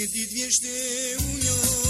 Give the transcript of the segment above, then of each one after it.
Нет, нет вечной у него.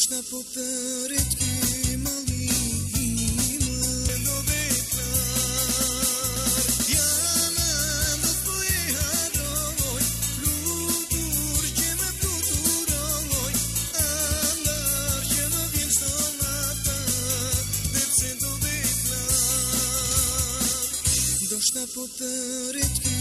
Нощна попередки Дошна по передки